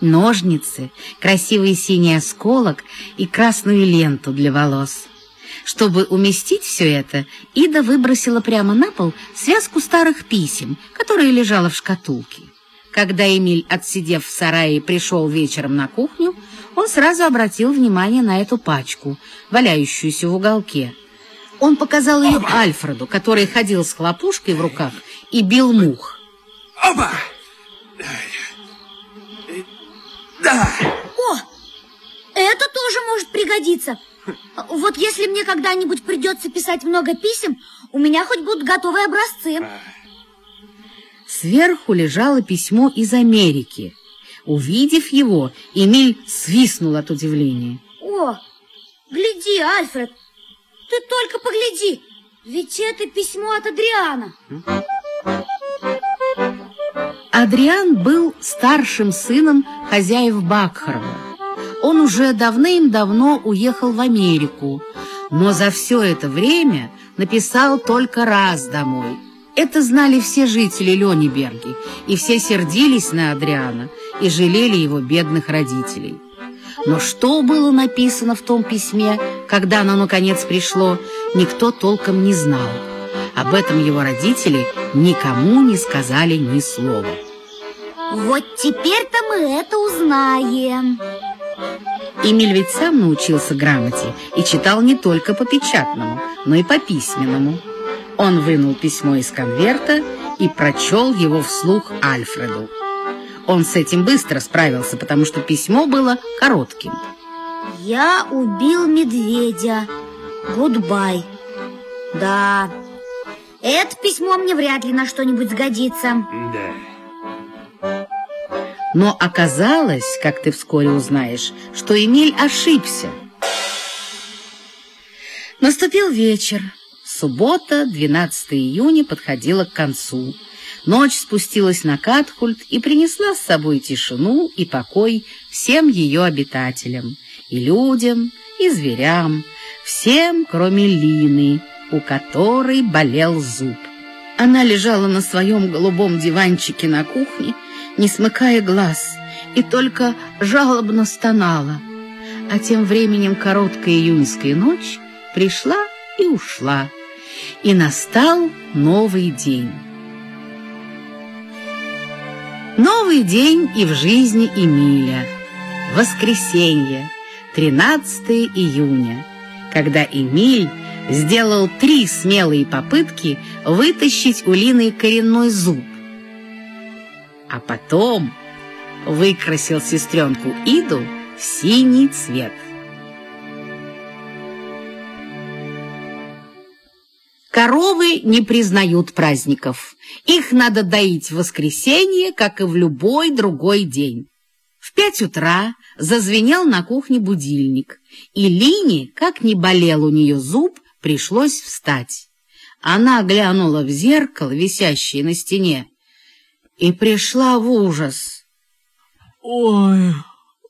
ножницы, красивый синий осколок и красную ленту для волос. Чтобы уместить все это, Ида выбросила прямо на пол связку старых писем, которая лежала в шкатулке. Когда Эмиль, отсидев в сарае, пришел вечером на кухню, он сразу обратил внимание на эту пачку, валяющуюся в уголке. Он показал ее Альфреду, который ходил с хлопушкой в руках и бил мух. Оба! Да! О, это тоже может пригодиться. Вот если мне когда-нибудь придется писать много писем, у меня хоть будут готовые образцы. Сверху лежало письмо из Америки. Увидев его, Эмиль свистнул от удивления. О, гляди, Альфред, ты только погляди, ведь это письмо от Адриана. Адриан был старшим сыном хозяев Бакхарова. Он уже давным-давно уехал в Америку, но за все это время написал только раз домой. Это знали все жители Лёниберги, и все сердились на Адриана и жалели его бедных родителей. Но что было написано в том письме, когда оно наконец пришло, никто толком не знал. Об этом его родители никому не сказали ни слова. Вот теперь-то мы это узнаем. Эмиль ведь сам научился грамоте и читал не только по печатному, но и по письменному. Он вынул письмо из конверта и прочел его вслух Альфреду. Он с этим быстро справился, потому что письмо было коротким. Я убил медведя. Goodbye. Да, это письмо мне вряд ли на что-нибудь сгодится. Да. Но оказалось, как ты вскоре узнаешь, что Эмиль ошибся. Наступил вечер. Суббота, 12 июня, подходила к концу. Ночь спустилась на Катхульт и принесла с собой тишину и покой всем ее обитателям, и людям, и зверям, всем, кроме Лины, у которой болел зуб. Она лежала на своем голубом диванчике на кухне, не смыкая глаз, и только жалобно стонала. А тем временем короткая июньская ночь пришла и ушла, и настал новый день. Новый день и в жизни Эмиля. Воскресенье, 13 июня, когда Эмиль сделал три смелые попытки вытащить у Лины коренной зуб. А потом выкрасил сестренку Иду в синий цвет. Коровы не признают праздников. Их надо доить в воскресенье, как и в любой другой день. В пять утра зазвенел на кухне будильник, и Лине, как ни болел у нее зуб, пришлось встать. Она глянула в зеркало, висящее на стене, и пришла в ужас. «Ой,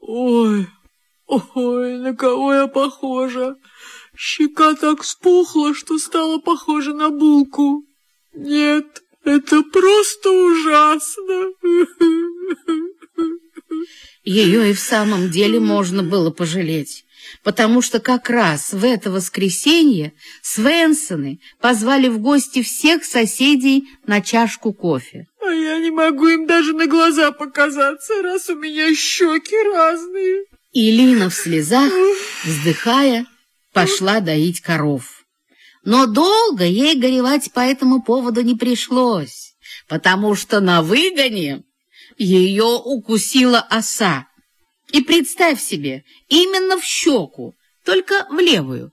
ой, ой, на кого я похожа? Щека так спухла, что стала похожа на булку. Нет, это просто ужасно!» Ее и в самом деле можно было пожалеть потому что как раз в это воскресенье Свенсоны позвали в гости всех соседей на чашку кофе. А я не могу им даже на глаза показаться, раз у меня щеки разные. И Лина в слезах, вздыхая, пошла доить коров. Но долго ей горевать по этому поводу не пришлось, потому что на выгоне ее укусила оса. И представь себе, именно в щеку, только в левую.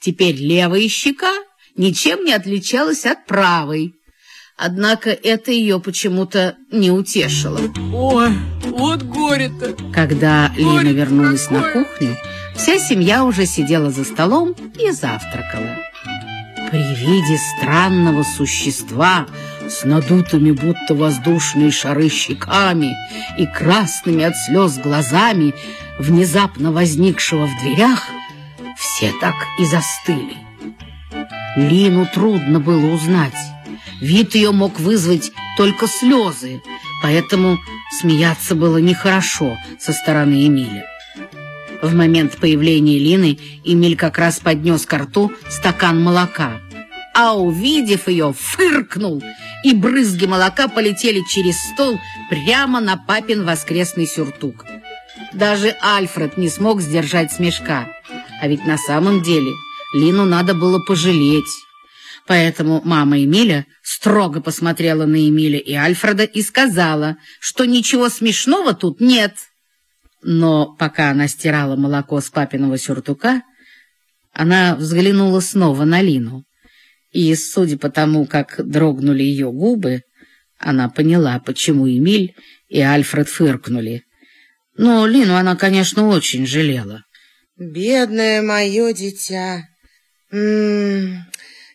Теперь левая щека ничем не отличалась от правой. Однако это ее почему-то не утешило. Ой, вот горе-то! Когда горе Лина вернулась какое! на кухню, вся семья уже сидела за столом и завтракала. При виде странного существа с надутыми будто воздушные шары щеками и красными от слез глазами, внезапно возникшего в дверях, все так и застыли. Лину трудно было узнать. Вид ее мог вызвать только слезы, поэтому смеяться было нехорошо со стороны Эмиля. В момент появления Лины Эмиль как раз поднес к рту стакан молока, а, увидев ее, фыркнул, и брызги молока полетели через стол прямо на папин воскресный сюртук. Даже Альфред не смог сдержать смешка, а ведь на самом деле Лину надо было пожалеть. Поэтому мама Эмиля строго посмотрела на Эмиля и Альфреда и сказала, что ничего смешного тут нет. Но пока она стирала молоко с папиного сюртука, она взглянула снова на Лину. И, судя по тому, как дрогнули ее губы, она поняла, почему Эмиль и Альфред фыркнули. Но Лину она, конечно, очень жалела. «Бедное мое дитя! М -м,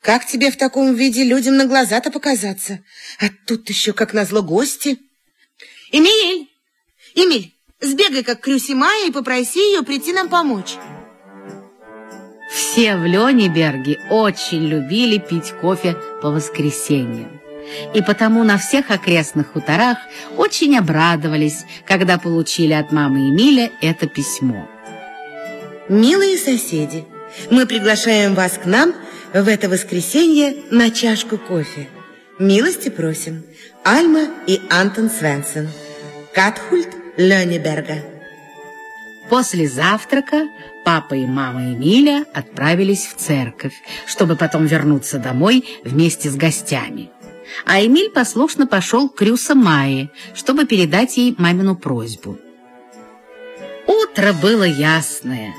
как тебе в таком виде людям на глаза-то показаться? А тут еще, как назло, гости!» «Эмиль! Эмиль, Сбегай как к Крюсе Майе и попроси ее прийти нам помочь. Все в Лёнеберге очень любили пить кофе по воскресеньям. И потому на всех окрестных хуторах очень обрадовались, когда получили от мамы Эмиля это письмо. Милые соседи, мы приглашаем вас к нам в это воскресенье на чашку кофе. Милости просим. Альма и Антон Свенсон. Катхульт Лёнеберга. После завтрака папа и мама Эмиля отправились в церковь, чтобы потом вернуться домой вместе с гостями. А Эмиль послушно пошел к Крюса Майе, чтобы передать ей мамину просьбу. Утро было ясное.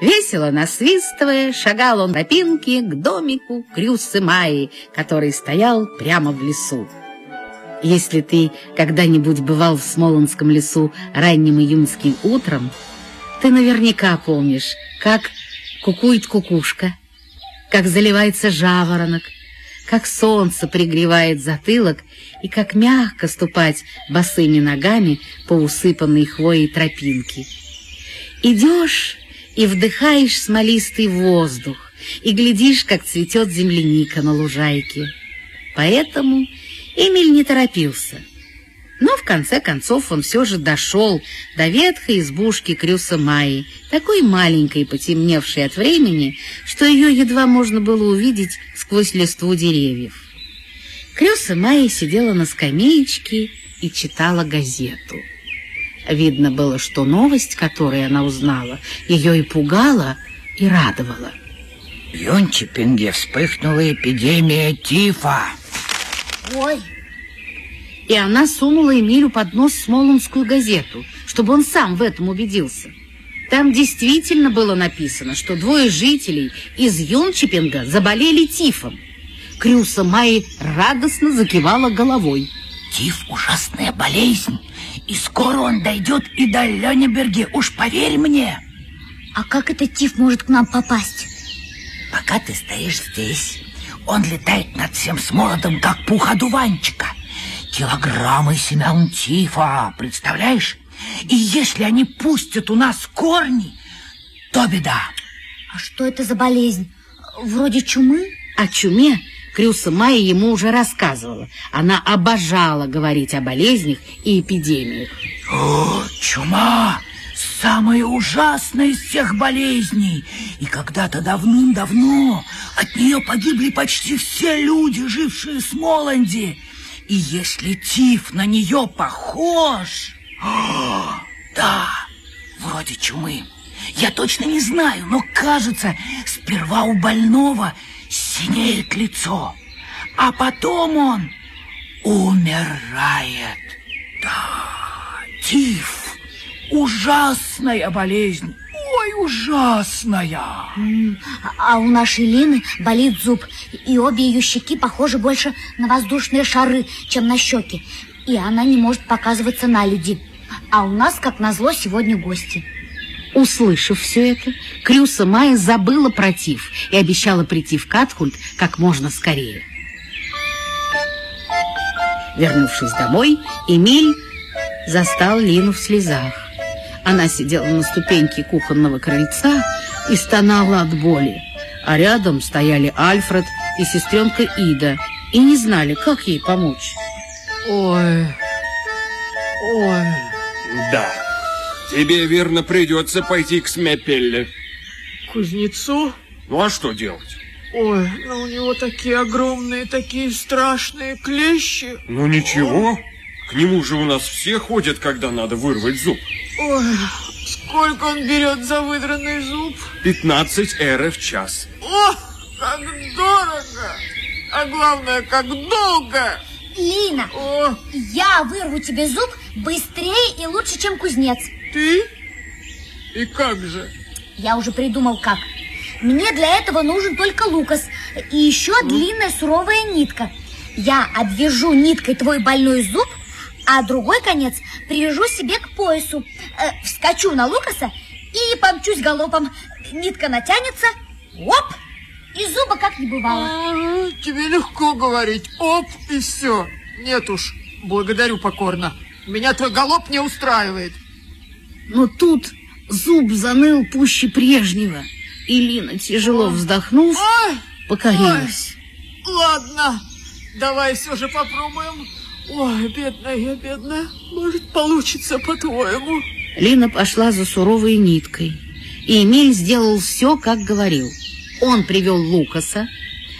Весело насвистывая, шагал он тропинке к домику Крюсы Майи, который стоял прямо в лесу. Если ты когда-нибудь бывал в Смолонском лесу ранним июньским утром, ты наверняка помнишь, как кукует кукушка, как заливается жаворонок, как солнце пригревает затылок и как мягко ступать босыми ногами по усыпанной хвоей тропинке. Идешь и вдыхаешь смолистый воздух, и глядишь, как цветет земляника на лужайке. Поэтому Эмиль не торопился. Но в конце концов он все же дошел до ветхой избушки Крюса Майи, такой маленькой, потемневшей от времени, что ее едва можно было увидеть сквозь листву деревьев. Крюса Майи сидела на скамеечке и читала газету. Видно было, что новость, которую она узнала, ее и пугала, и радовала. В Юнчипинге вспыхнула эпидемия тифа. Ой! И она сунула Эмилю под нос Смолонскую газету, чтобы он сам в этом убедился. Там действительно было написано, что двое жителей из Юнчипинга заболели тифом. Крюса Майи радостно закивала головой. Тиф — ужасная болезнь, и скоро он дойдет и до Лёнеберге, уж поверь мне. А как этот тиф может к нам попасть? Пока ты стоишь здесь, он летает над всем смородом, как пух одуванчика. Килограммы семян тифа, представляешь? И если они пустят у нас корни, то беда. А что это за болезнь? Вроде чумы? О чуме Крюса Майя ему уже рассказывала. Она обожала говорить о болезнях и эпидемиях. О, чума! самая ужасная из всех болезней. И когда-то давным-давно от нее погибли почти все люди, жившие в Смоланде. И если тиф на нее похож... О, да, вроде чумы. Я точно не знаю, но кажется, сперва у больного синеет лицо, а потом он умирает. Да, тиф Ужасная болезнь. Ой, ужасная. А у нашей Лины болит зуб, и обе ее щеки похожи больше на воздушные шары, чем на щеки. И она не может показываться на люди. А у нас, как назло, сегодня гости. Услышав все это, Крюса Майя забыла про Тиф и обещала прийти в Катхульт как можно скорее. Вернувшись домой, Эмиль застал Лину в слезах. Она сидела на ступеньке кухонного крыльца и стонала от боли, а рядом стояли Альфред и сестренка Ида и не знали, как ей помочь. Ой, Ой, Да. Тебе, верно, придется пойти к Смепелле. кузнецу? Ну а что делать? Ой, ну у него такие огромные, такие страшные клещи. Ну ничего. К нему же у нас все ходят, когда надо вырвать зуб. Ой, сколько он берет за выдранный зуб? 15 эры в час. О, как дорого! А главное, как долго! Лина, О, я вырву тебе зуб быстрее и лучше, чем кузнец. ты? И как же? Я уже придумал как. Мне для этого нужен только лукас и еще длинная суровая нитка. Я обвяжу ниткой твой больной зуб, а другой конец привяжу себе к поясу. Э, вскочу на лукаса и помчусь галопом. Нитка натянется, оп, и зуба как не бывало. А, тебе легко говорить. Оп, и все. Нет уж, благодарю покорно. Меня твой галоп не устраивает. Но тут зуб заныл пуще прежнего, и Лина, тяжело вздохнув, Ой, покорилась. ладно, давай все же попробуем. Ой, бедная бедная. Может, получится, по-твоему? Лина пошла за суровой ниткой, и Эмиль сделал все, как говорил. Он привел Лукаса,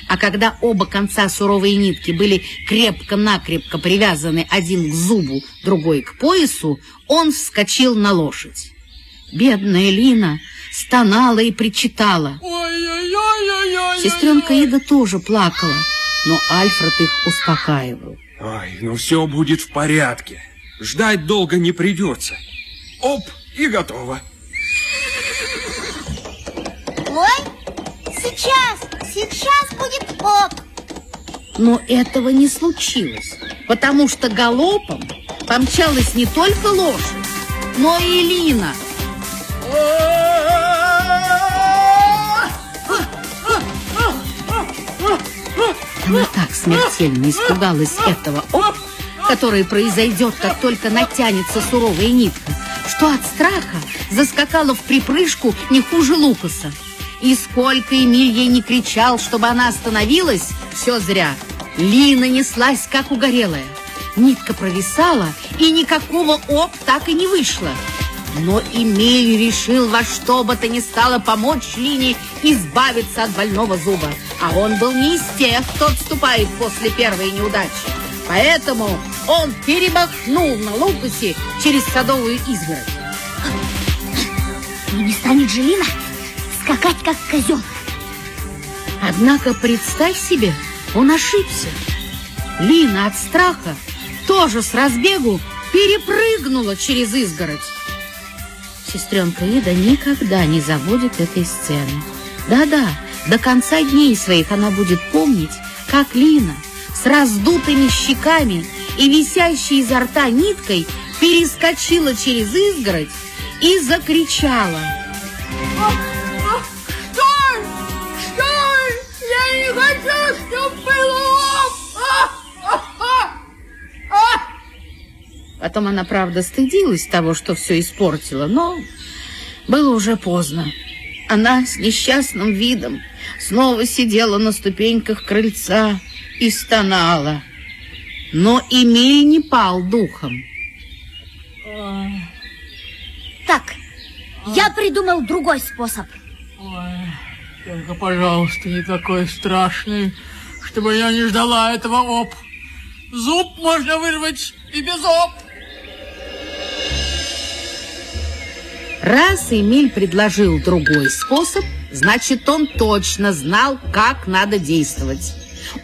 а когда оба конца суровой нитки были крепко-накрепко привязаны один к зубу, другой к поясу, он вскочил на лошадь. Бедная Лина стонала и причитала. Ой-ой-ой-ой-ой. Сестренка Ида тоже плакала, но Альфред их успокаивал. Ой, ну все будет в порядке. Ждать долго не придется. Оп, и готово. Ой, сейчас, сейчас будет оп. Но этого не случилось, потому что галопом помчалась не только лошадь, но и Лина. Она так смертельно испугалась этого оп, который произойдет, как только натянется суровая нитка, что от страха заскакала в припрыжку не хуже Лукаса. И сколько Эмиль ей не кричал, чтобы она остановилась, все зря. Лина неслась, как угорелая. Нитка провисала, и никакого оп так и не вышло. Но Эмиль решил во что бы то ни стало помочь Лине избавиться от больного зуба. А он был не из тех, кто отступает после первой неудачи. Поэтому он перемахнул на Лукасе через садовую изгородь. Ну не станет же Лина скакать, как козел. Однако представь себе, он ошибся. Лина от страха тоже с разбегу перепрыгнула через изгородь. Сестренка Ида никогда не забудет этой сцены. Да-да, до конца дней своих она будет помнить, как Лина с раздутыми щеками и висящей изо рта ниткой перескочила через изгородь и закричала. Стой! Стой! Я не хочу, чтобы Потом она, правда, стыдилась того, что все испортила, но было уже поздно. Она с несчастным видом снова сидела на ступеньках крыльца и стонала. Но Эмиль не пал духом. Так, я придумал другой способ. Ой, только, пожалуйста, не такой страшный, чтобы я не ждала этого оп. Зуб можно вырвать и без оп. Раз Эмиль предложил другой способ, значит, он точно знал, как надо действовать.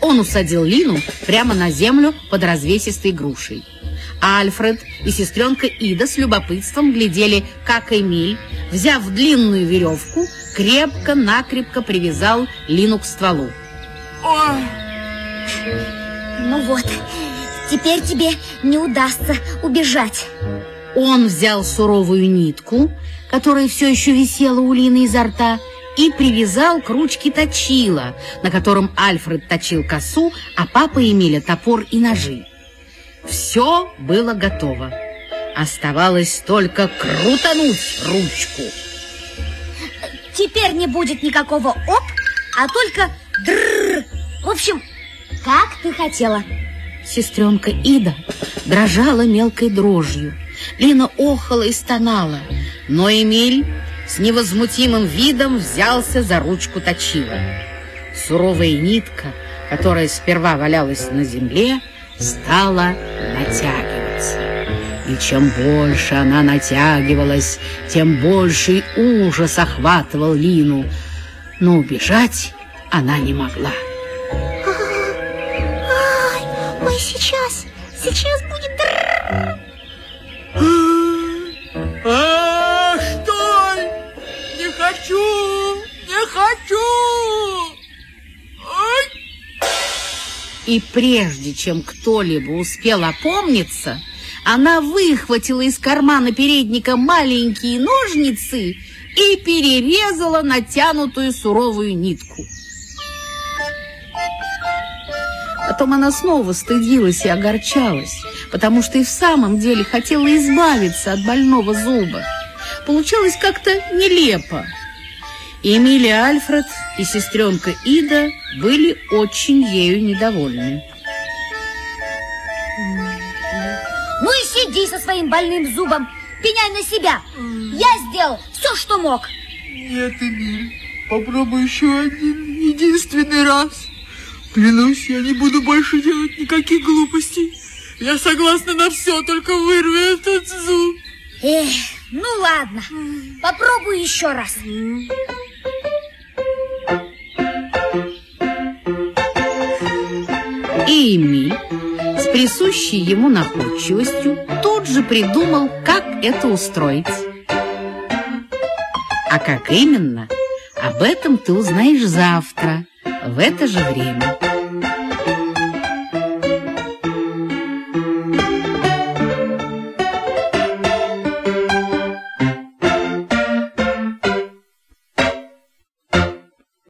Он усадил Лину прямо на землю под развесистой грушей. А Альфред и сестренка Ида с любопытством глядели, как Эмиль, взяв длинную веревку, крепко-накрепко привязал Лину к стволу. Ой, Ну вот, теперь тебе не удастся убежать. Он взял суровую нитку, которая все еще висела у Лины изо рта, и привязал к ручке точила, на котором Альфред точил косу, а папа Эмиля топор и ножи. Все было готово. Оставалось только крутануть ручку. Теперь не будет никакого оп, а только дрррр. В общем, как ты хотела. Сестренка Ида дрожала мелкой дрожью. Лина охала и стонала, но Эмиль с невозмутимым видом взялся за ручку точила. Суровая нитка, которая сперва валялась на земле, стала натягиваться. И чем больше она натягивалась, тем больший ужас охватывал Лину. Но убежать она не могла. Ой, сейчас, сейчас будет... И прежде чем кто-либо успел опомниться, она выхватила из кармана передника маленькие ножницы и перерезала натянутую суровую нитку. Потом она снова стыдилась и огорчалась, потому что и в самом деле хотела избавиться от больного зуба. Получалось как-то нелепо. Эмилия Альфред и сестренка Ида были очень ею недовольны. Ну и сиди со своим больным зубом, пеняй на себя. Я сделал все, что мог. Нет, Эмиль, попробуй еще один единственный раз. Клянусь, я не буду больше делать никаких глупостей. Я согласна на все, только вырви этот зуб. Эх, ну ладно, попробуй еще раз. И с присущей ему находчивостью тут же придумал, как это устроить. А как именно, об этом ты узнаешь завтра, в это же время.